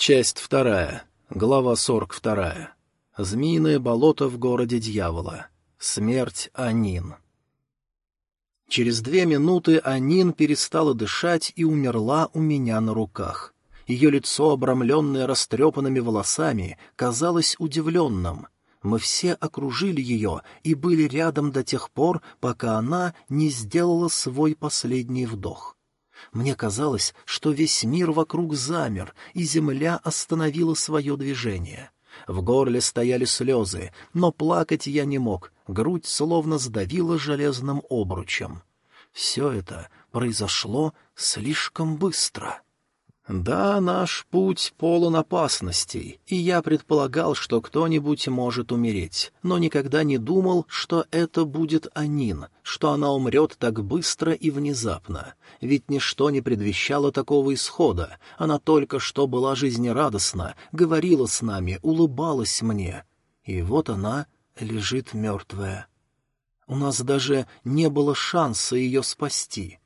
Часть вторая. Глава сорок вторая. Змеиное болото в городе дьявола. Смерть Анин. Через две минуты Анин перестала дышать и умерла у меня на руках. Ее лицо, обрамленное растрепанными волосами, казалось удивленным. Мы все окружили ее и были рядом до тех пор, пока она не сделала свой последний вдох. Мне казалось, что весь мир вокруг замер, и земля остановила свое движение. В горле стояли слезы, но плакать я не мог, грудь словно сдавила железным обручем. Все это произошло слишком быстро. Да, наш путь полон опасностей, и я предполагал, что кто-нибудь может умереть, но никогда не думал, что это будет Анин, что она умрет так быстро и внезапно. Ведь ничто не предвещало такого исхода, она только что была жизнерадостна, говорила с нами, улыбалась мне. И вот она лежит мертвая. У нас даже не было шанса ее спасти.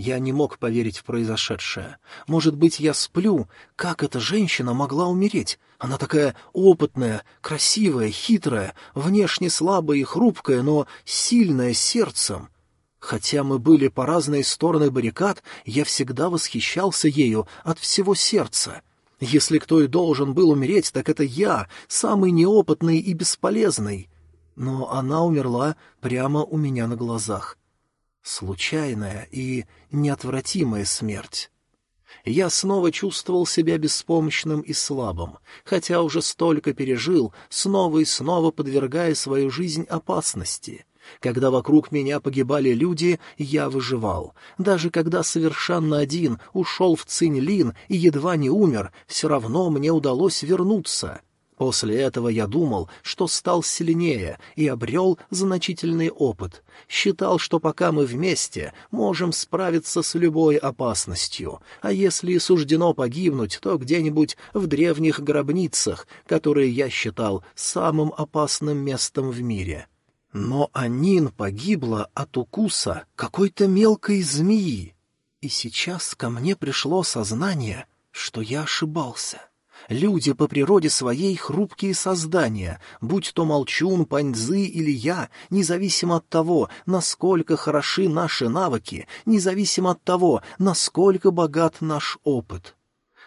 Я не мог поверить в произошедшее. Может быть, я сплю? Как эта женщина могла умереть? Она такая опытная, красивая, хитрая, внешне слабая и хрупкая, но сильная сердцем. Хотя мы были по разные стороны баррикад, я всегда восхищался ею от всего сердца. Если кто и должен был умереть, так это я, самый неопытный и бесполезный. Но она умерла прямо у меня на глазах. Случайная и неотвратимая смерть. Я снова чувствовал себя беспомощным и слабым, хотя уже столько пережил, снова и снова подвергая свою жизнь опасности. Когда вокруг меня погибали люди, я выживал. Даже когда совершенно один ушел в Цинь-Лин и едва не умер, все равно мне удалось вернуться. После этого я думал, что стал сильнее и обрел значительный опыт. Считал, что пока мы вместе, можем справиться с любой опасностью, а если и суждено погибнуть, то где-нибудь в древних гробницах, которые я считал самым опасным местом в мире. Но Анин погибла от укуса какой-то мелкой змеи. И сейчас ко мне пришло сознание, что я ошибался. Люди по природе своей хрупкие создания, будь то молчун, паньзы или я, независимо от того, насколько хороши наши навыки, независимо от того, насколько богат наш опыт.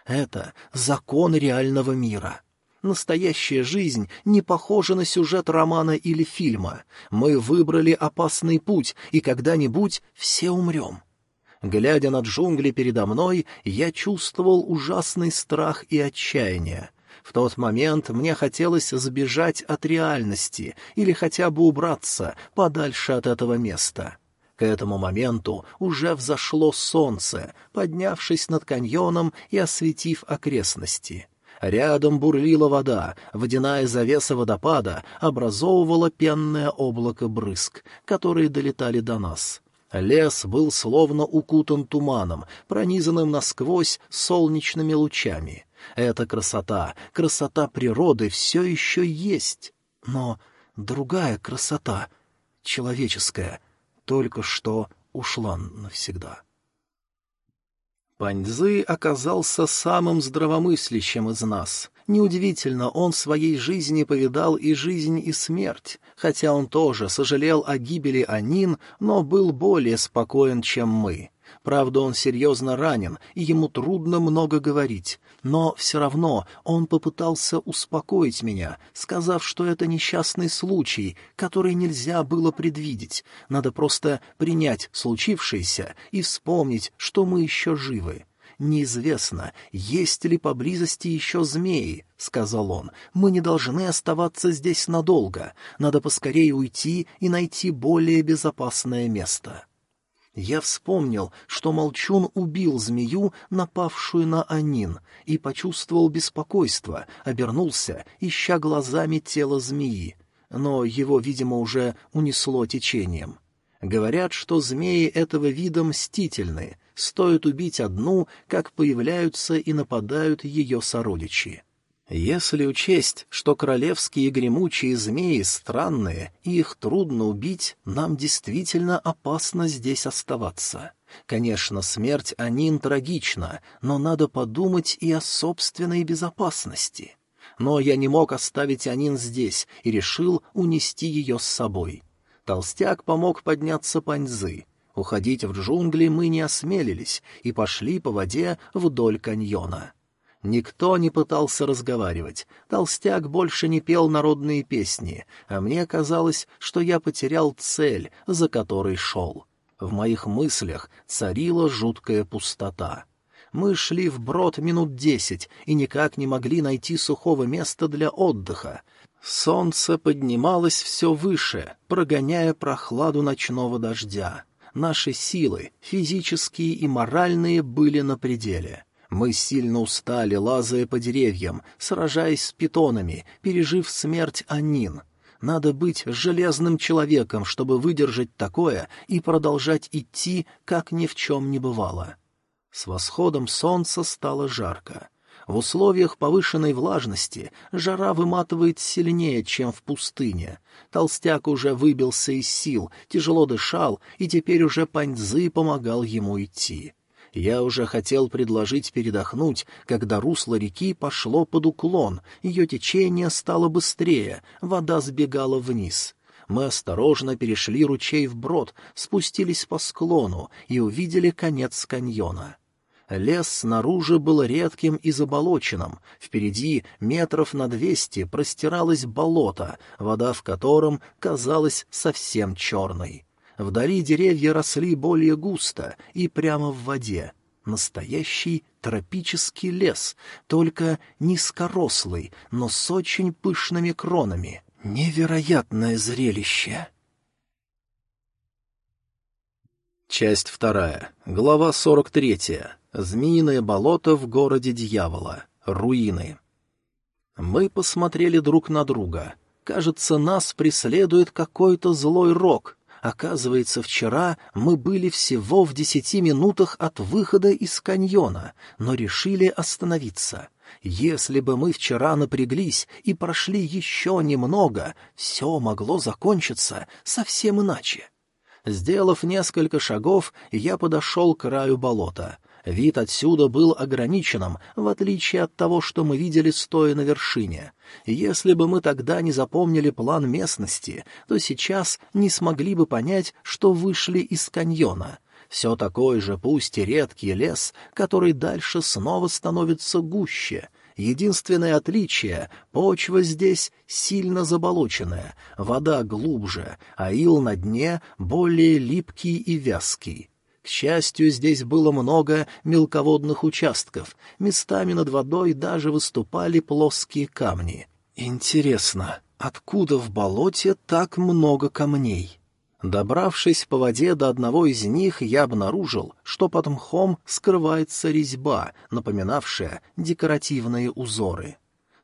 Это закон реального мира. Настоящая жизнь не похожа на сюжет романа или фильма. Мы выбрали опасный путь, и когда-нибудь все умрем. Глядя на джунгли передо мной, я чувствовал ужасный страх и отчаяние. В тот момент мне хотелось сбежать от реальности или хотя бы убраться подальше от этого места. К этому моменту уже взошло солнце, поднявшись над каньоном и осветив окрестности. Рядом бурлила вода, водяная завеса водопада образовывала пенное облако брызг, которые долетали до нас. Лес был словно укутан туманом, пронизанным насквозь солнечными лучами. Эта красота, красота природы все еще есть. Но другая красота, человеческая, только что ушла навсегда. Паньзы оказался самым здравомыслящим из нас. Неудивительно, он в своей жизни повидал и жизнь, и смерть, хотя он тоже сожалел о гибели Анин, но был более спокоен, чем мы. Правда, он серьезно ранен, и ему трудно много говорить, но все равно он попытался успокоить меня, сказав, что это несчастный случай, который нельзя было предвидеть, надо просто принять случившееся и вспомнить, что мы еще живы. «Неизвестно, есть ли поблизости еще змеи», — сказал он. «Мы не должны оставаться здесь надолго. Надо поскорее уйти и найти более безопасное место». Я вспомнил, что Молчун убил змею, напавшую на Анин, и почувствовал беспокойство, обернулся, ища глазами тело змеи. Но его, видимо, уже унесло течением. Говорят, что змеи этого вида мстительны, стоит убить одну, как появляются и нападают ее сородичи. Если учесть, что королевские гремучие змеи странные, и их трудно убить, нам действительно опасно здесь оставаться. Конечно, смерть Анин трагична, но надо подумать и о собственной безопасности. Но я не мог оставить Анин здесь и решил унести ее с собой. Толстяк помог подняться Паньзы. Уходить в джунгли мы не осмелились и пошли по воде вдоль каньона. Никто не пытался разговаривать. Толстяк больше не пел народные песни, а мне казалось, что я потерял цель, за которой шел. В моих мыслях царила жуткая пустота. Мы шли вброд минут десять и никак не могли найти сухого места для отдыха. Солнце поднималось все выше, прогоняя прохладу ночного дождя. Наши силы, физические и моральные, были на пределе. Мы сильно устали, лазая по деревьям, сражаясь с питонами, пережив смерть Анин. Надо быть железным человеком, чтобы выдержать такое и продолжать идти, как ни в чем не бывало. С восходом солнца стало жарко. В условиях повышенной влажности жара выматывает сильнее, чем в пустыне. Толстяк уже выбился из сил, тяжело дышал, и теперь уже Паньзы помогал ему идти. Я уже хотел предложить передохнуть, когда русло реки пошло под уклон, ее течение стало быстрее, вода сбегала вниз. Мы осторожно перешли ручей вброд, спустились по склону и увидели конец каньона. Лес снаружи был редким и заболоченным, впереди метров на двести простиралось болото, вода в котором казалась совсем черной. Вдали деревья росли более густо и прямо в воде. Настоящий тропический лес, только низкорослый, но с очень пышными кронами. Невероятное зрелище! Часть вторая. Глава сорок третья. Змеиное болото в городе дьявола. Руины. Мы посмотрели друг на друга. Кажется, нас преследует какой-то злой рок — Оказывается, вчера мы были всего в десяти минутах от выхода из каньона, но решили остановиться. Если бы мы вчера напряглись и прошли еще немного, все могло закончиться совсем иначе. Сделав несколько шагов, я подошел к краю болота — Вид отсюда был ограниченным, в отличие от того, что мы видели, стоя на вершине. Если бы мы тогда не запомнили план местности, то сейчас не смогли бы понять, что вышли из каньона. Все такой же, пусть и редкий лес, который дальше снова становится гуще — Единственное отличие — почва здесь сильно заболоченная, вода глубже, а ил на дне более липкий и вязкий. К счастью, здесь было много мелководных участков, местами над водой даже выступали плоские камни. Интересно, откуда в болоте так много камней? Добравшись по воде до одного из них, я обнаружил, что под мхом скрывается резьба, напоминавшая декоративные узоры.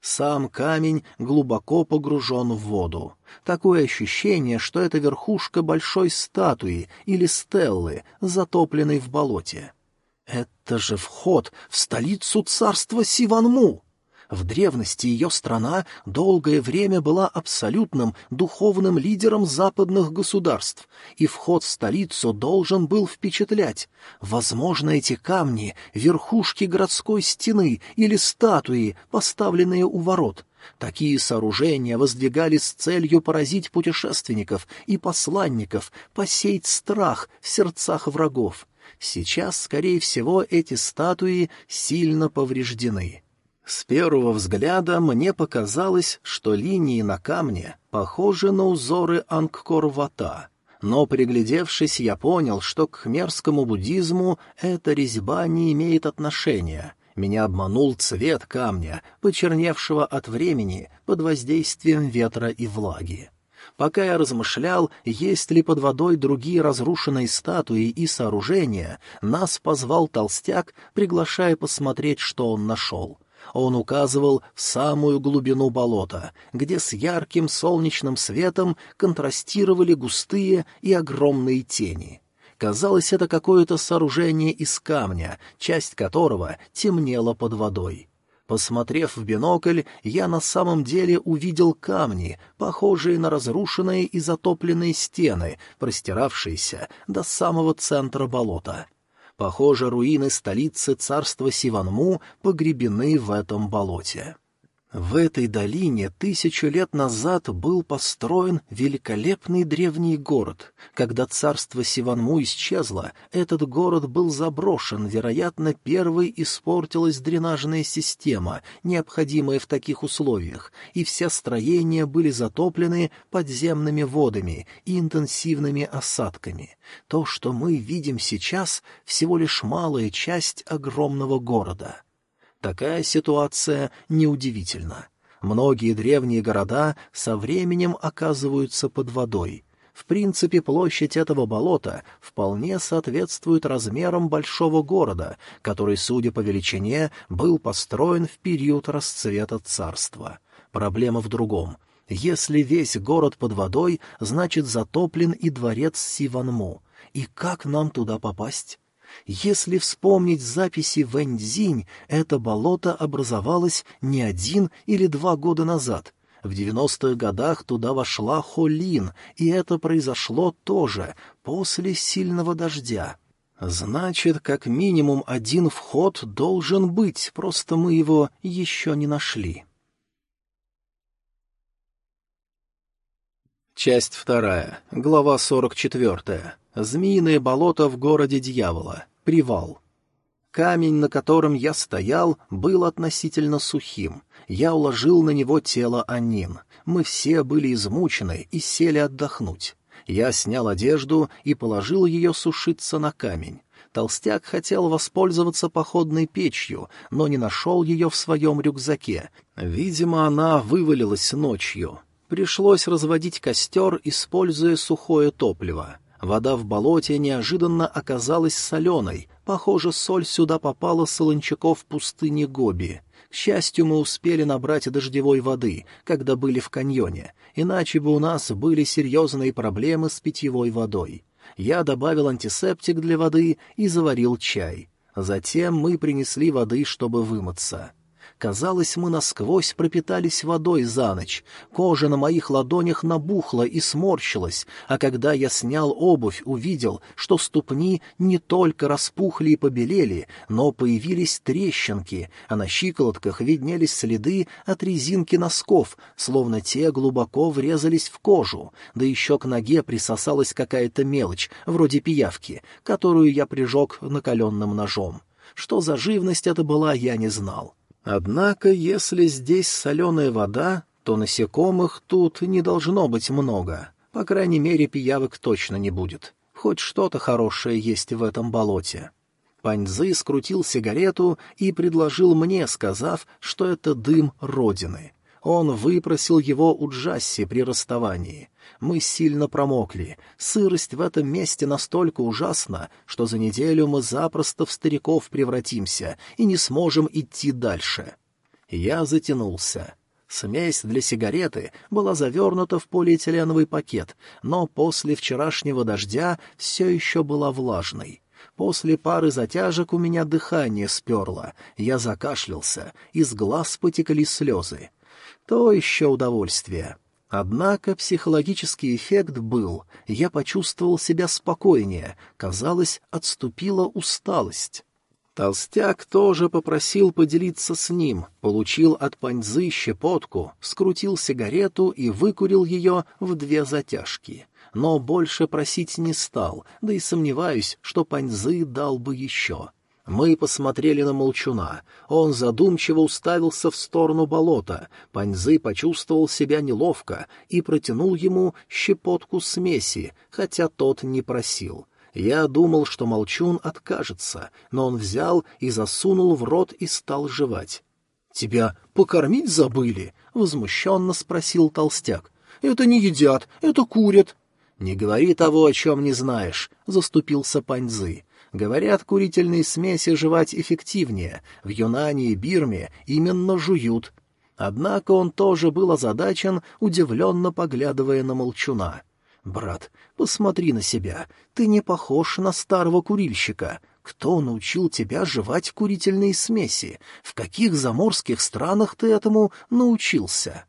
Сам камень глубоко погружен в воду. Такое ощущение, что это верхушка большой статуи или стеллы, затопленной в болоте. Это же вход в столицу царства Сиванму! В древности ее страна долгое время была абсолютным духовным лидером западных государств, и вход в столицу должен был впечатлять. Возможно, эти камни — верхушки городской стены или статуи, поставленные у ворот. Такие сооружения воздвигались с целью поразить путешественников и посланников, посеять страх в сердцах врагов. Сейчас, скорее всего, эти статуи сильно повреждены. С первого взгляда мне показалось, что линии на камне похожи на узоры Ангкор-Вата, но, приглядевшись, я понял, что к хмерскому буддизму эта резьба не имеет отношения. Меня обманул цвет камня, почерневшего от времени под воздействием ветра и влаги. Пока я размышлял, есть ли под водой другие разрушенные статуи и сооружения, нас позвал толстяк, приглашая посмотреть, что он нашел — он указывал в самую глубину болота, где с ярким солнечным светом контрастировали густые и огромные тени. Казалось, это какое-то сооружение из камня, часть которого темнела под водой. Посмотрев в бинокль, я на самом деле увидел камни, похожие на разрушенные и затопленные стены, простиравшиеся до самого центра болота. Похоже, руины столицы царства Сиванму погребены в этом болоте. В этой долине тысячу лет назад был построен великолепный древний город. Когда царство Сиванму исчезло, этот город был заброшен, вероятно, первой испортилась дренажная система, необходимая в таких условиях, и все строения были затоплены подземными водами и интенсивными осадками. То, что мы видим сейчас, всего лишь малая часть огромного города. Такая ситуация неудивительна. Многие древние города со временем оказываются под водой. В принципе, площадь этого болота вполне соответствует размерам большого города, который, судя по величине, был построен в период расцвета царства. Проблема в другом. Если весь город под водой, значит затоплен и дворец Сиванму. И как нам туда попасть? Если вспомнить записи Вэньцзинь, это болото образовалось не один или два года назад. В девяностых годах туда вошла Холин, и это произошло тоже после сильного дождя. Значит, как минимум один вход должен быть, просто мы его еще не нашли. Часть вторая, глава сорок четвертая. Змеиное болото в городе дьявола. Привал. Камень, на котором я стоял, был относительно сухим. Я уложил на него тело Анин. Мы все были измучены и сели отдохнуть. Я снял одежду и положил ее сушиться на камень. Толстяк хотел воспользоваться походной печью, но не нашел ее в своем рюкзаке. Видимо, она вывалилась ночью. Пришлось разводить костер, используя сухое топливо. Вода в болоте неожиданно оказалась соленой. Похоже, соль сюда попала с солончаков пустыни Гоби. К счастью, мы успели набрать дождевой воды, когда были в каньоне, иначе бы у нас были серьезные проблемы с питьевой водой. Я добавил антисептик для воды и заварил чай. Затем мы принесли воды, чтобы вымыться. Казалось, мы насквозь пропитались водой за ночь. Кожа на моих ладонях набухла и сморщилась, а когда я снял обувь, увидел, что ступни не только распухли и побелели, но появились трещинки, а на щиколотках виднелись следы от резинки носков, словно те глубоко врезались в кожу, да еще к ноге присосалась какая-то мелочь, вроде пиявки, которую я прижег накаленным ножом. Что за живность это была, я не знал. Однако, если здесь соленая вода, то насекомых тут не должно быть много. По крайней мере, пиявок точно не будет. Хоть что-то хорошее есть в этом болоте. Паньзы скрутил сигарету и предложил мне, сказав, что это дым Родины. Он выпросил его у Джасси при расставании. Мы сильно промокли. Сырость в этом месте настолько ужасна, что за неделю мы запросто в стариков превратимся и не сможем идти дальше. Я затянулся. Смесь для сигареты была завернута в полиэтиленовый пакет, но после вчерашнего дождя все еще была влажной. После пары затяжек у меня дыхание сперло, я закашлялся, из глаз потекли слезы. То еще удовольствие. Однако психологический эффект был, я почувствовал себя спокойнее, казалось, отступила усталость. Толстяк тоже попросил поделиться с ним, получил от паньзы щепотку, скрутил сигарету и выкурил ее в две затяжки. Но больше просить не стал, да и сомневаюсь, что паньзы дал бы еще. Мы посмотрели на молчуна. Он задумчиво уставился в сторону болота. Паньзы почувствовал себя неловко и протянул ему щепотку смеси, хотя тот не просил. Я думал, что молчун откажется, но он взял и засунул в рот и стал жевать. — Тебя покормить забыли? — возмущенно спросил толстяк. — Это не едят, это курят. — Не говори того, о чем не знаешь, — заступился Паньзы. Говорят, курительные смеси жевать эффективнее. В Юнане и Бирме именно жуют. Однако он тоже был озадачен, удивленно поглядывая на молчуна. «Брат, посмотри на себя. Ты не похож на старого курильщика. Кто научил тебя жевать курительные смеси? В каких заморских странах ты этому научился?»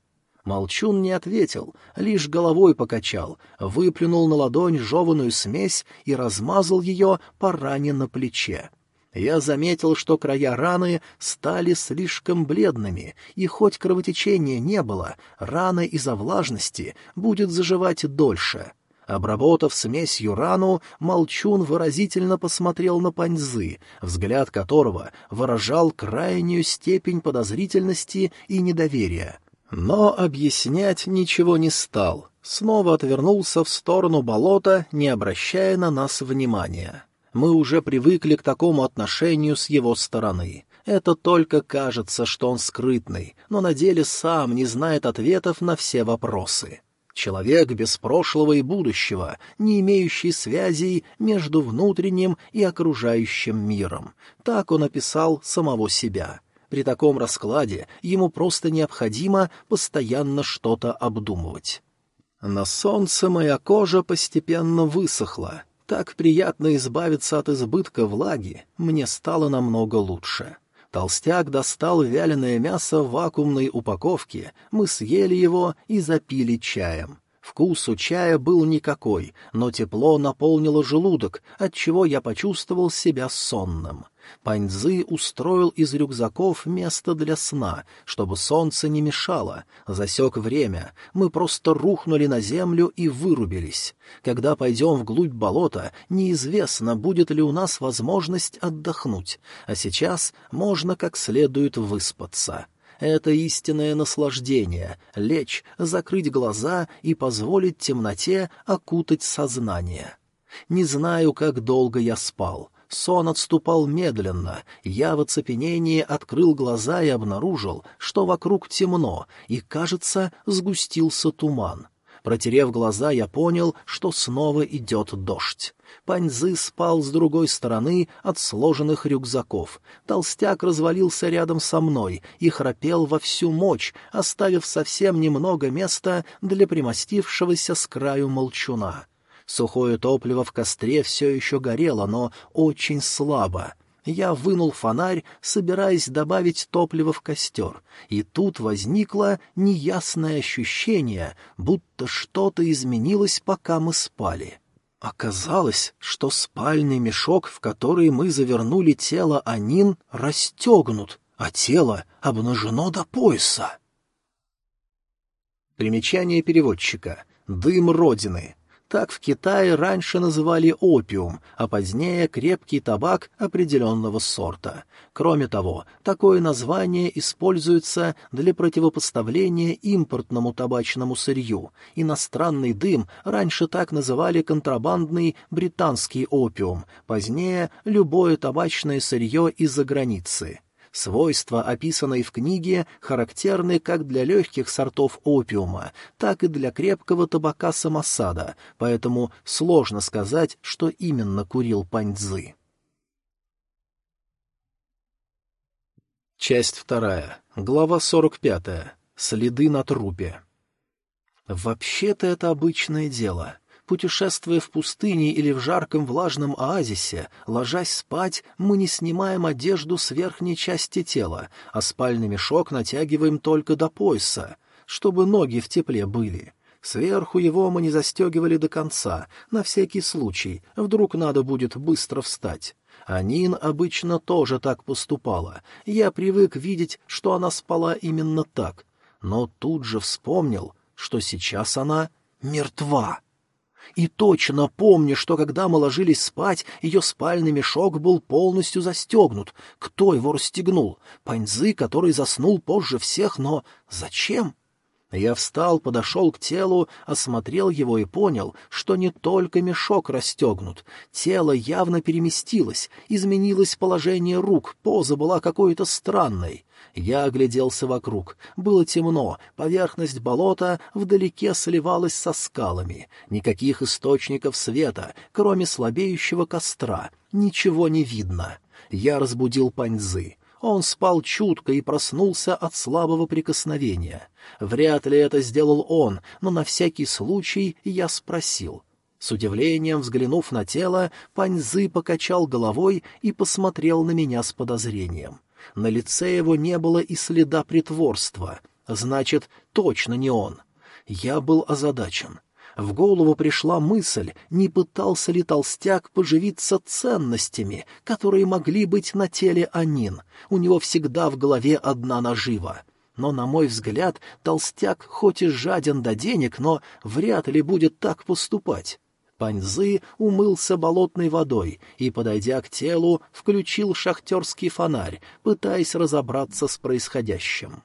Молчун не ответил, лишь головой покачал, выплюнул на ладонь жеваную смесь и размазал ее по ране на плече. Я заметил, что края раны стали слишком бледными, и хоть кровотечения не было, рана из-за влажности будет заживать дольше. Обработав смесью рану, Молчун выразительно посмотрел на Паньзы, взгляд которого выражал крайнюю степень подозрительности и недоверия. Но объяснять ничего не стал, снова отвернулся в сторону болота, не обращая на нас внимания. Мы уже привыкли к такому отношению с его стороны. Это только кажется, что он скрытный, но на деле сам не знает ответов на все вопросы. Человек без прошлого и будущего, не имеющий связей между внутренним и окружающим миром. Так он описал самого себя. При таком раскладе ему просто необходимо постоянно что-то обдумывать. На солнце моя кожа постепенно высохла. Так приятно избавиться от избытка влаги, мне стало намного лучше. Толстяк достал вяленое мясо в вакуумной упаковке, мы съели его и запили чаем. Вкус у чая был никакой, но тепло наполнило желудок, отчего я почувствовал себя сонным. Паньзы устроил из рюкзаков место для сна, чтобы солнце не мешало. Засек время. Мы просто рухнули на землю и вырубились. Когда пойдем вглубь болота, неизвестно, будет ли у нас возможность отдохнуть. А сейчас можно как следует выспаться. Это истинное наслаждение — лечь, закрыть глаза и позволить темноте окутать сознание. Не знаю, как долго я спал — Сон отступал медленно, я в оцепенении открыл глаза и обнаружил, что вокруг темно, и, кажется, сгустился туман. Протерев глаза, я понял, что снова идет дождь. Паньзы спал с другой стороны от сложенных рюкзаков. Толстяк развалился рядом со мной и храпел во всю мощь, оставив совсем немного места для примостившегося с краю молчуна. Сухое топливо в костре все еще горело, но очень слабо. Я вынул фонарь, собираясь добавить топливо в костер, и тут возникло неясное ощущение, будто что-то изменилось, пока мы спали. Оказалось, что спальный мешок, в который мы завернули тело Анин, расстегнут, а тело обнажено до пояса. Примечание переводчика. Дым Родины. Так в Китае раньше называли опиум, а позднее крепкий табак определенного сорта. Кроме того, такое название используется для противопоставления импортному табачному сырью. Иностранный дым раньше так называли контрабандный британский опиум, позднее — любое табачное сырье из-за границы. Свойства, описанные в книге, характерны как для легких сортов опиума, так и для крепкого табака самосада, поэтому сложно сказать, что именно курил Паньцзы. Часть вторая. Глава сорок пятая. Следы на трупе. Вообще-то это обычное дело. Путешествуя в пустыне или в жарком влажном оазисе, ложась спать, мы не снимаем одежду с верхней части тела, а спальный мешок натягиваем только до пояса, чтобы ноги в тепле были. Сверху его мы не застегивали до конца, на всякий случай, вдруг надо будет быстро встать. Анин обычно тоже так поступала. Я привык видеть, что она спала именно так. Но тут же вспомнил, что сейчас она мертва. И точно помню, что когда мы ложились спать, ее спальный мешок был полностью застегнут. Кто его расстегнул? Паньзы, который заснул позже всех, но зачем? Я встал, подошел к телу, осмотрел его и понял, что не только мешок расстегнут. Тело явно переместилось, изменилось положение рук, поза была какой-то странной. Я огляделся вокруг. Было темно, поверхность болота вдалеке сливалась со скалами. Никаких источников света, кроме слабеющего костра. Ничего не видно. Я разбудил Паньзы. Он спал чутко и проснулся от слабого прикосновения. Вряд ли это сделал он, но на всякий случай я спросил. С удивлением взглянув на тело, Паньзы покачал головой и посмотрел на меня с подозрением. На лице его не было и следа притворства. Значит, точно не он. Я был озадачен. В голову пришла мысль, не пытался ли толстяк поживиться ценностями, которые могли быть на теле Анин. У него всегда в голове одна нажива. Но, на мой взгляд, толстяк хоть и жаден до денег, но вряд ли будет так поступать. Паньзы умылся болотной водой и, подойдя к телу, включил шахтерский фонарь, пытаясь разобраться с происходящим.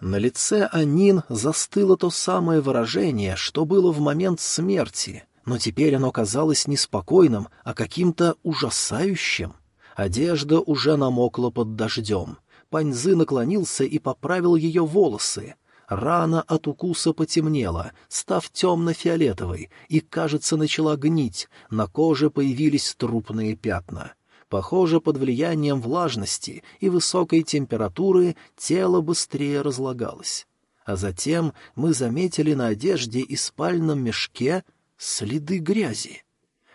На лице Анин застыло то самое выражение, что было в момент смерти, но теперь оно казалось не спокойным, а каким-то ужасающим. Одежда уже намокла под дождем. Паньзы наклонился и поправил ее волосы. Рана от укуса потемнела, став темно-фиолетовой, и, кажется, начала гнить, на коже появились трупные пятна. Похоже, под влиянием влажности и высокой температуры тело быстрее разлагалось. А затем мы заметили на одежде и спальном мешке следы грязи.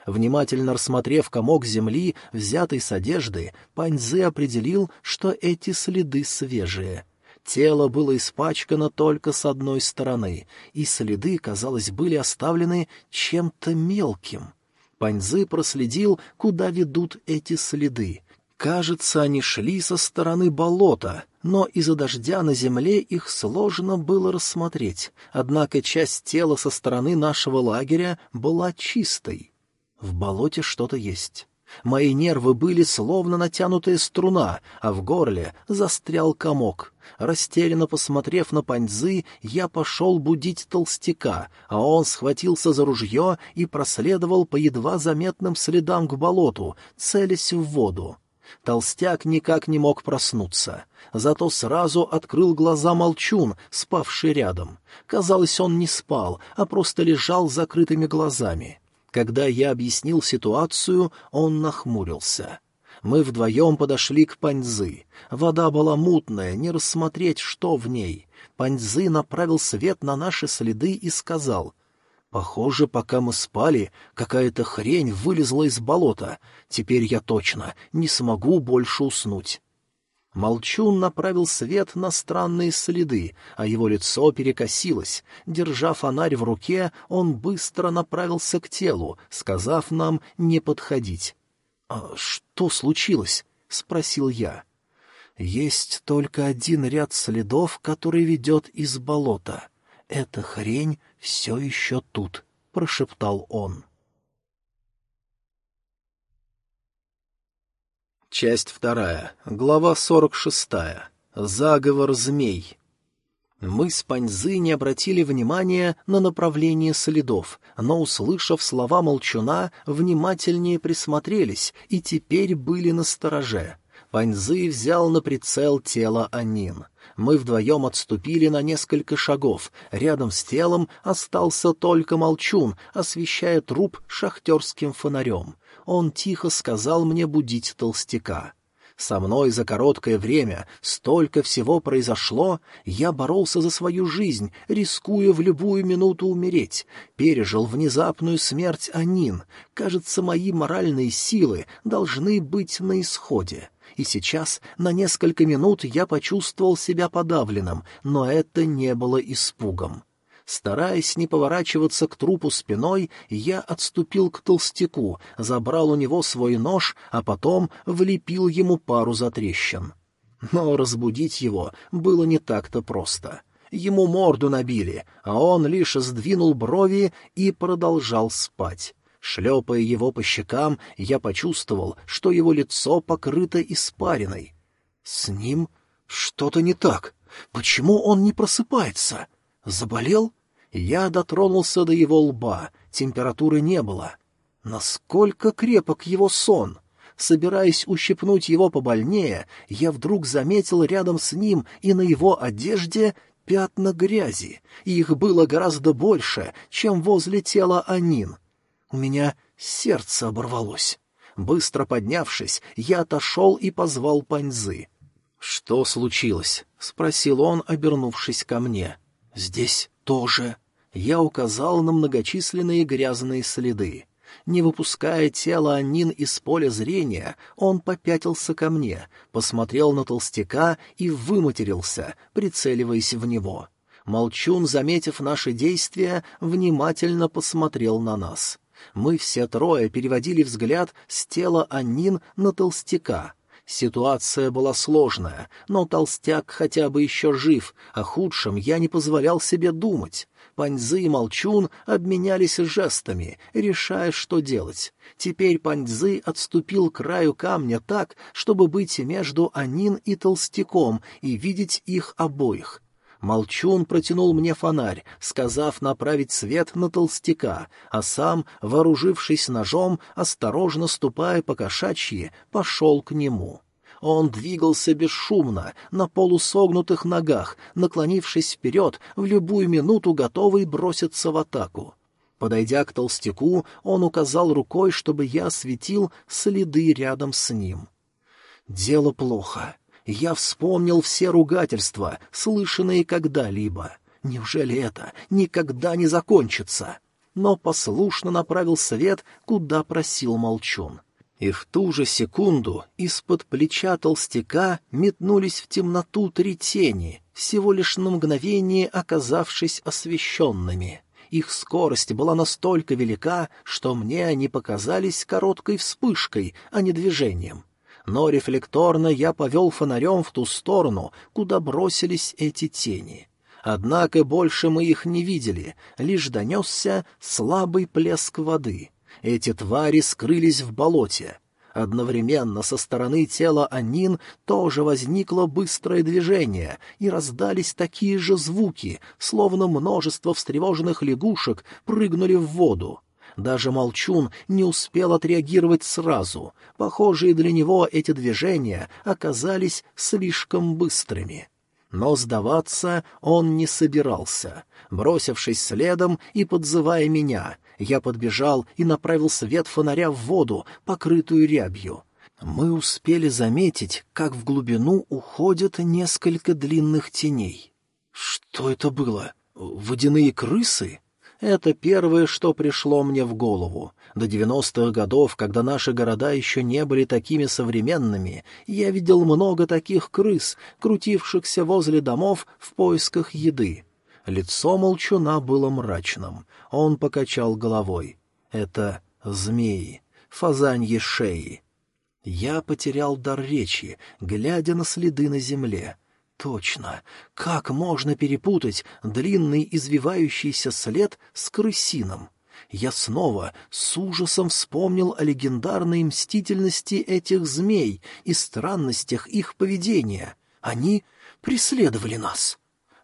Внимательно рассмотрев комок земли, взятый с одежды, Паньзы определил, что эти следы свежие. Тело было испачкано только с одной стороны, и следы, казалось, были оставлены чем-то мелким — Паньзы проследил, куда ведут эти следы. Кажется, они шли со стороны болота, но из-за дождя на земле их сложно было рассмотреть, однако часть тела со стороны нашего лагеря была чистой. В болоте что-то есть. Мои нервы были словно натянутая струна, а в горле застрял комок. Растерянно посмотрев на паньзы, я пошел будить толстяка, а он схватился за ружье и проследовал по едва заметным следам к болоту, целясь в воду. Толстяк никак не мог проснуться. Зато сразу открыл глаза молчун, спавший рядом. Казалось, он не спал, а просто лежал с закрытыми глазами. Когда я объяснил ситуацию, он нахмурился. Мы вдвоем подошли к Паньзы. Вода была мутная, не рассмотреть, что в ней. Паньзы направил свет на наши следы и сказал, «Похоже, пока мы спали, какая-то хрень вылезла из болота. Теперь я точно не смогу больше уснуть». Молчун направил свет на странные следы, а его лицо перекосилось. Держа фонарь в руке, он быстро направился к телу, сказав нам не подходить. «А что случилось?» — спросил я. «Есть только один ряд следов, который ведет из болота. Эта хрень все еще тут», — прошептал он. Часть вторая. Глава сорок шестая. Заговор змей. Мы с Паньзы не обратили внимания на направление следов, но, услышав слова молчуна, внимательнее присмотрелись и теперь были на стороже. Паньзы взял на прицел тело Анин. Мы вдвоем отступили на несколько шагов. Рядом с телом остался только молчун, освещая труп шахтерским фонарем он тихо сказал мне будить толстяка. Со мной за короткое время столько всего произошло, я боролся за свою жизнь, рискуя в любую минуту умереть, пережил внезапную смерть Анин. Кажется, мои моральные силы должны быть на исходе. И сейчас на несколько минут я почувствовал себя подавленным, но это не было испугом. Стараясь не поворачиваться к трупу спиной, я отступил к толстяку, забрал у него свой нож, а потом влепил ему пару затрещин. Но разбудить его было не так-то просто. Ему морду набили, а он лишь сдвинул брови и продолжал спать. Шлепая его по щекам, я почувствовал, что его лицо покрыто испариной. С ним что-то не так. Почему он не просыпается? Заболел? Я дотронулся до его лба, температуры не было. Насколько крепок его сон! Собираясь ущипнуть его побольнее, я вдруг заметил рядом с ним и на его одежде пятна грязи, и их было гораздо больше, чем возле тела Анин. У меня сердце оборвалось. Быстро поднявшись, я отошел и позвал Паньзы. — Что случилось? — спросил он, обернувшись ко мне. — Здесь тоже. Я указал на многочисленные грязные следы. Не выпуская тело Анин из поля зрения, он попятился ко мне, посмотрел на толстяка и выматерился, прицеливаясь в него. Молчун, заметив наши действия, внимательно посмотрел на нас. Мы все трое переводили взгляд с тела Анин на толстяка. Ситуация была сложная, но толстяк хотя бы еще жив, о худшем я не позволял себе думать. Паньзы и Молчун обменялись жестами, решая, что делать. Теперь Паньзы отступил к краю камня так, чтобы быть между Анин и Толстяком и видеть их обоих. Молчун протянул мне фонарь, сказав направить свет на толстяка, а сам, вооружившись ножом, осторожно ступая по кошачьи, пошел к нему. Он двигался бесшумно, на полусогнутых ногах, наклонившись вперед, в любую минуту готовый броситься в атаку. Подойдя к толстяку, он указал рукой, чтобы я осветил следы рядом с ним. Дело плохо. Я вспомнил все ругательства, слышанные когда-либо. Неужели это никогда не закончится? Но послушно направил свет, куда просил молчун и в ту же секунду из-под плеча толстяка метнулись в темноту три тени, всего лишь на мгновение оказавшись освещенными. Их скорость была настолько велика, что мне они показались короткой вспышкой, а не движением. Но рефлекторно я повел фонарем в ту сторону, куда бросились эти тени. Однако больше мы их не видели, лишь донесся слабый плеск воды — эти твари скрылись в болоте. Одновременно со стороны тела Анин тоже возникло быстрое движение, и раздались такие же звуки, словно множество встревоженных лягушек прыгнули в воду. Даже Молчун не успел отреагировать сразу. Похожие для него эти движения оказались слишком быстрыми. Но сдаваться он не собирался. Бросившись следом и подзывая меня, я подбежал и направил свет фонаря в воду, покрытую рябью. Мы успели заметить, как в глубину уходят несколько длинных теней. Что это было? Водяные крысы? Это первое, что пришло мне в голову. До девяностых годов, когда наши города еще не были такими современными, я видел много таких крыс, крутившихся возле домов в поисках еды. Лицо молчуна было мрачным. Он покачал головой. «Это змеи, фазаньи шеи». Я потерял дар речи, глядя на следы на земле. Точно. Как можно перепутать длинный извивающийся след с крысином? Я снова с ужасом вспомнил о легендарной мстительности этих змей и странностях их поведения. Они преследовали нас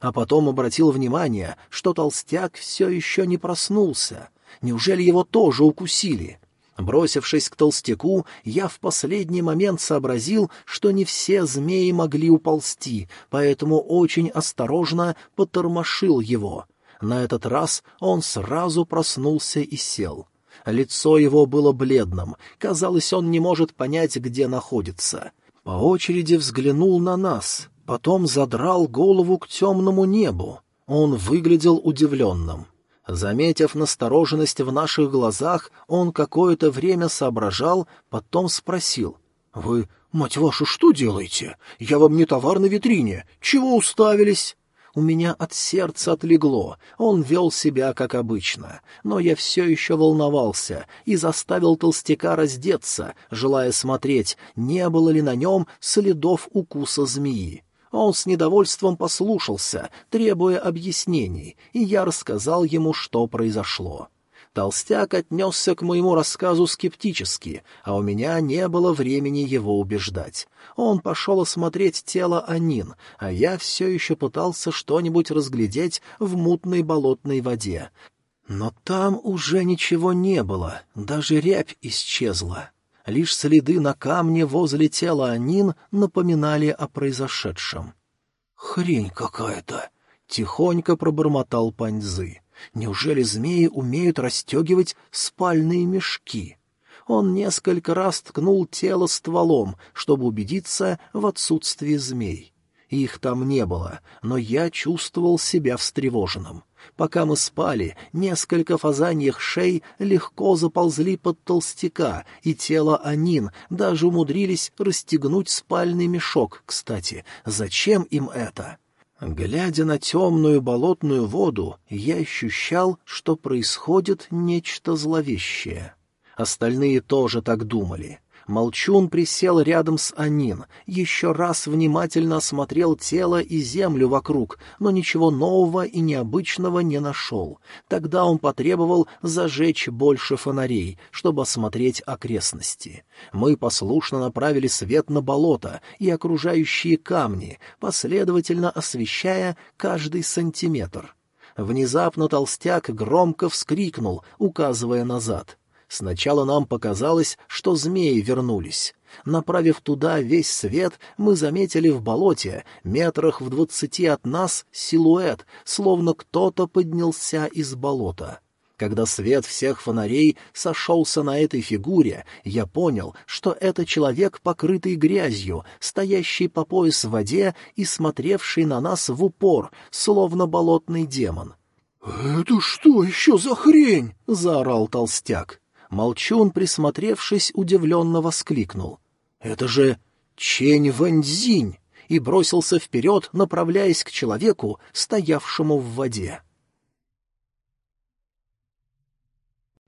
а потом обратил внимание, что толстяк все еще не проснулся. Неужели его тоже укусили? Бросившись к толстяку, я в последний момент сообразил, что не все змеи могли уползти, поэтому очень осторожно потормошил его. На этот раз он сразу проснулся и сел. Лицо его было бледным, казалось, он не может понять, где находится. По очереди взглянул на нас, потом задрал голову к темному небу. Он выглядел удивленным. Заметив настороженность в наших глазах, он какое-то время соображал, потом спросил. — Вы, мать вашу, что делаете? Я вам не товар на витрине. Чего уставились? У меня от сердца отлегло, он вел себя как обычно, но я все еще волновался и заставил толстяка раздеться, желая смотреть, не было ли на нем следов укуса змеи. Он с недовольством послушался, требуя объяснений, и я рассказал ему, что произошло. Толстяк отнесся к моему рассказу скептически, а у меня не было времени его убеждать. Он пошел осмотреть тело Анин, а я все еще пытался что-нибудь разглядеть в мутной болотной воде. Но там уже ничего не было, даже рябь исчезла. Лишь следы на камне возле тела Анин напоминали о произошедшем. «Хрень какая-то!» — тихонько пробормотал Паньзы. «Неужели змеи умеют расстегивать спальные мешки?» Он несколько раз ткнул тело стволом, чтобы убедиться в отсутствии змей. Их там не было, но я чувствовал себя встревоженным. Пока мы спали, несколько фазаньих шей легко заползли под толстяка, и тело Анин даже умудрились расстегнуть спальный мешок, кстати. Зачем им это? Глядя на темную болотную воду, я ощущал, что происходит нечто зловещее. Остальные тоже так думали. Молчун присел рядом с Анин, еще раз внимательно осмотрел тело и землю вокруг, но ничего нового и необычного не нашел. Тогда он потребовал зажечь больше фонарей, чтобы осмотреть окрестности. Мы послушно направили свет на болото и окружающие камни, последовательно освещая каждый сантиметр. Внезапно толстяк громко вскрикнул, указывая назад — Сначала нам показалось, что змеи вернулись. Направив туда весь свет, мы заметили в болоте, метрах в двадцати от нас, силуэт, словно кто-то поднялся из болота. Когда свет всех фонарей сошелся на этой фигуре, я понял, что это человек, покрытый грязью, стоящий по пояс в воде и смотревший на нас в упор, словно болотный демон. «Это что еще за хрень?» — заорал толстяк. Молчун, присмотревшись, удивленно воскликнул. «Это же Чень Вэньцзинь!» и бросился вперед, направляясь к человеку, стоявшему в воде.